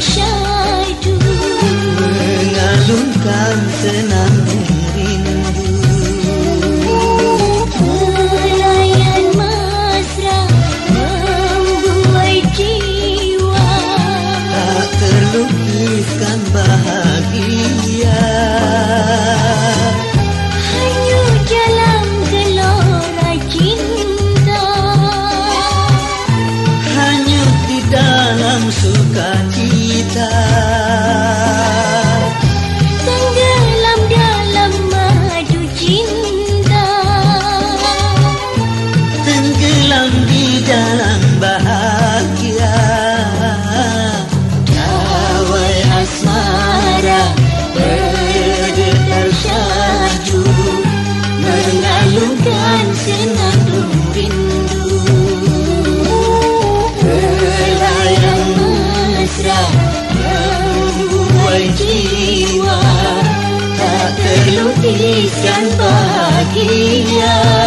syaitu Mengalunkan tenang terlukiskan bahagia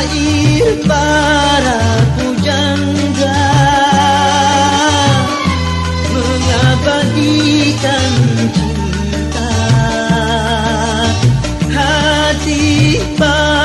Syair para pujangga. Mengabadikan cinta Hati para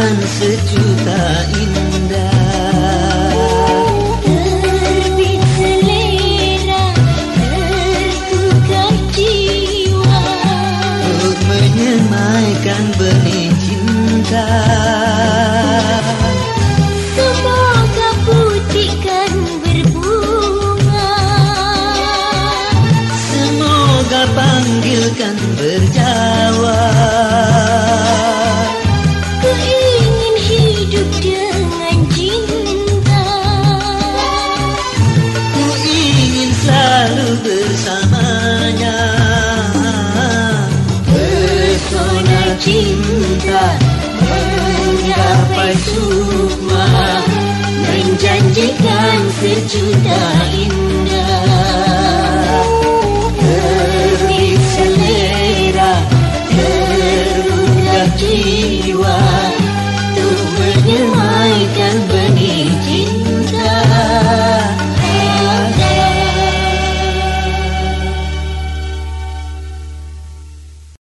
Menjanjikan sejuta indah. Terbit selera tertukar jiwa Untuk menyemaikan benih cinta. Semoga putihkan berbunga. Semoga panggilkan berjawa selalu bersamanya. Pesona cinta Menggapai sukma Menjanjikan sejuta indah